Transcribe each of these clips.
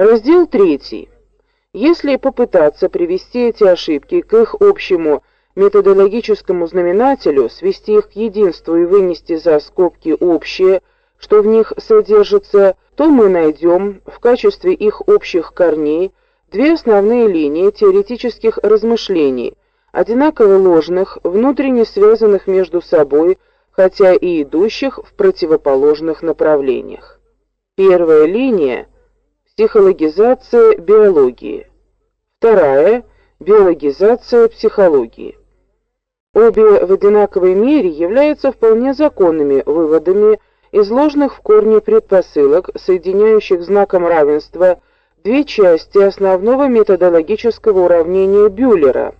Раздел 3. Если попытаться привести эти ошибки к их общему методологическому знаменателю, свести их к единству и вынести за скобки общее, что в них содержится, то мы найдем в качестве их общих корней две основные линии теоретических размышлений, одинаково ложных, внутренне связанных между собой, хотя и идущих в противоположных направлениях. Первая линия психологизация биологии. Вторая биологизация психологии. Обе в одинаковой мере являются вполне законными выводами изложенных в корне предпосылок, соединяющих знаком равенства две части основного методологического уравнения Бюллера.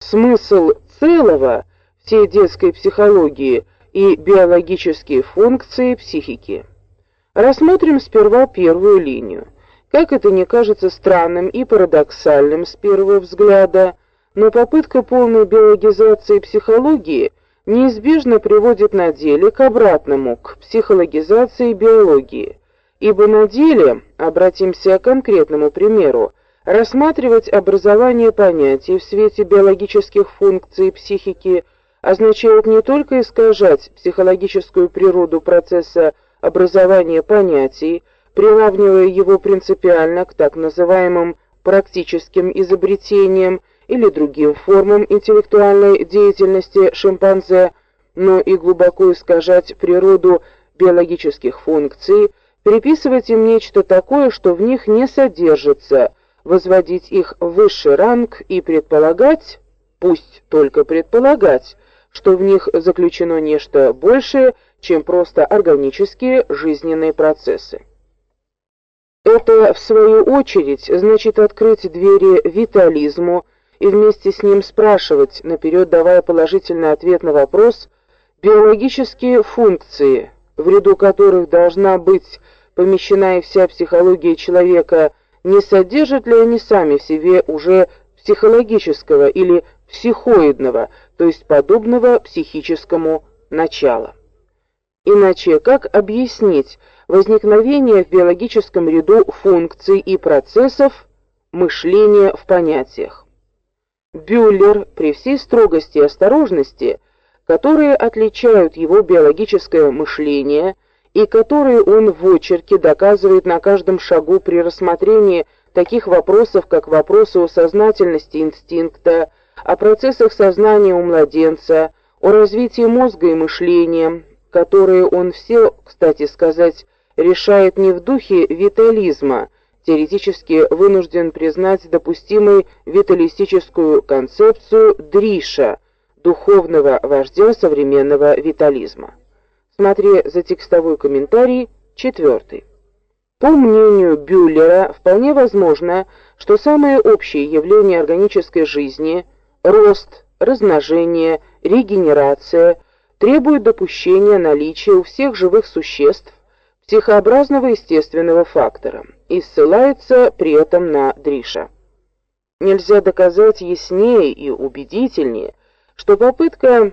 Смысл целого всей детской психологии и биологические функции психики. Рассмотрим сперва первую линию. Как это не кажется странным и парадоксальным с первого взгляда, но попытка полной биологизации психологии неизбежно приводит на деле к обратному, к психологизации биологии. Ибо на деле, обратимся к конкретному примеру, рассматривать образование понятий в свете биологических функций психики означает не только искажать психологическую природу процесса образования понятий, приравнивая его принципиально к так называемым практическим изобретениям или другим формам интеллектуальной деятельности шимпанзе, но и глубоко искажать природу биологических функций, приписывать им нечто такое, что в них не содержится, возводить их в высший ранг и предполагать, пусть только предполагать, что в них заключено нечто большее, чем просто органические жизненные процессы. Это в свою очередь значит открыть двери витализму и вместе с ним спрашивать, наперед давая положительный ответ на вопрос, биологические функции, в ряду которых должна быть помещена и вся психология человека, не содержат ли они сами в себе уже психологического или психоидного, то есть подобного психическому начала. Иначе как объяснить возникновение в биологическом ряду функций и процессов мышления в понятиях? Бюллер при всей строгости и осторожности, которые отличают его биологическое мышление и которые он в очерке доказывает на каждом шагу при рассмотрении таких вопросов, как вопросы о сознательности инстинкта, о процессах сознания у младенца, о развитии мозга и мышления, которые он все, кстати сказать, решает не в духе витализма, теоретически вынужден признать допустимой виталистическую концепцию Дриша, духовного вождя современного витализма. Смотри за текстовой комментарий четвертый. По мнению Бюллера, вполне возможно, что самые общие явления органической жизни рост, размножение, регенерация требуют допущения наличия у всех живых существ психообразного естественного фактора и ссылается при этом на Дриша. Нельзя доказать яснее и убедительнее, что попытка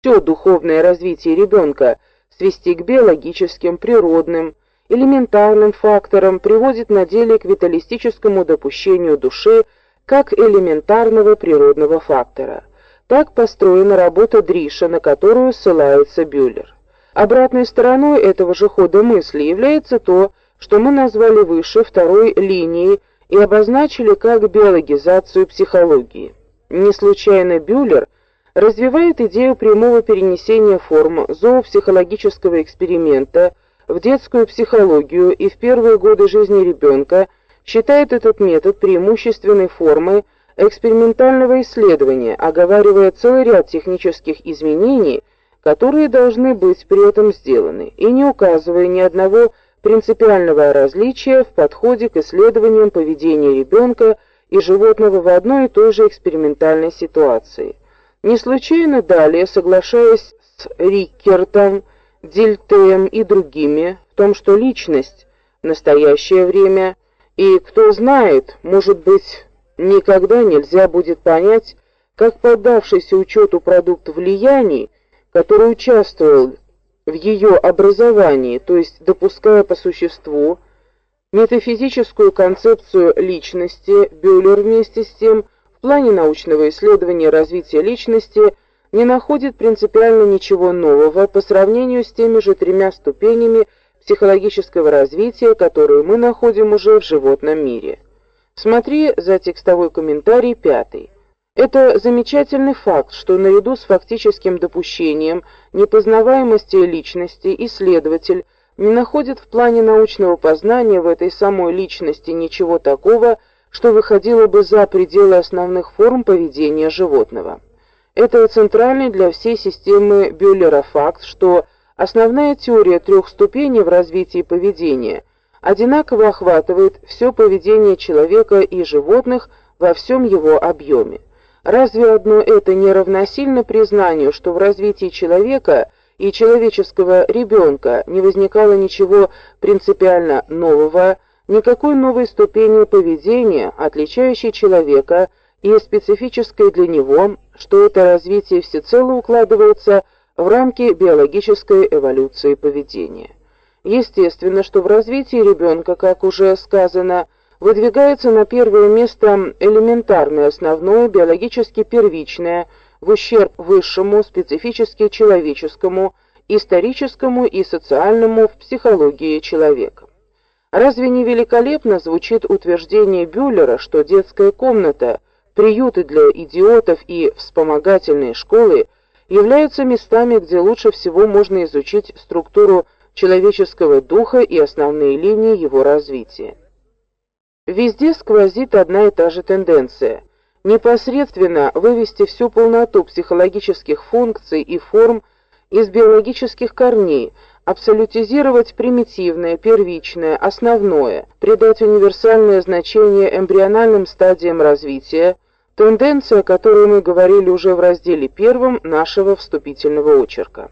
все духовное развитие ребенка свести к биологическим, природным, элементарным факторам приводит на деле к виталистическому допущению души как элементарного природного фактора. Так построена работа Дриша, на которую ссылается Бюллер. Обратной стороной этого же хода мысли является то, что мы назвали выше второй линией и обозначили как биологизацию психологии. Не случайно Бюллер развивает идею прямого перенесения форм зоопсихологического эксперимента в детскую психологию и в первые годы жизни ребенка считает этот метод преимущественной формой экспериментального исследования, оговаривая целый ряд технических изменений, которые должны быть при этом сделаны, и не указывая ни одного принципиального различия в подходе к исследованиям поведения ребенка и животного в одной и той же экспериментальной ситуации. Не случайно далее, соглашаясь с Риккертом, Дильтеем и другими в том, что личность в настоящее время – и кто знает, может быть, никогда нельзя будет понять, как поддавшийся учету продукт влияний, который участвовал в ее образовании, то есть допуская по существу Метафизическую концепцию личности Бюллер вместе с тем в плане научного исследования развития личности не находит принципиально ничего нового по сравнению с теми же тремя ступенями психологического развития, которые мы находим уже в животном мире. Смотри за текстовой комментарий пятый. Это замечательный факт, что наряду с фактическим допущением непознаваемости личности исследователь не находит в плане научного познания в этой самой личности ничего такого, что выходило бы за пределы основных форм поведения животного. Это центральный для всей системы Бюллера факт, что основная теория трех ступеней в развитии поведения одинаково охватывает все поведение человека и животных во всем его объеме. Разве одно это не равносильно признанию, что в развитии человека и человеческого ребенка не возникало ничего принципиально нового, никакой новой ступени поведения, отличающей человека и специфической для него, что это развитие всецело укладывается в рамки биологической эволюции поведения. Естественно, что в развитии ребенка, как уже сказано, выдвигается на первое место элементарное, основное, биологически первичное, в ущерб высшему, специфически человеческому, историческому и социальному в психологии человека. Разве не великолепно звучит утверждение Бюллера, что детская комната, приюты для идиотов и вспомогательные школы являются местами, где лучше всего можно изучить структуру человеческого духа и основные линии его развития. Везде сквозит одна и та же тенденция непосредственно вывести всю полноту психологических функций и форм из биологических корней, абсолютизировать примитивное, первичное, основное, придать универсальное значение эмбриональным стадиям развития, тенденция, о которой мы говорили уже в разделе первом нашего вступительного очерка.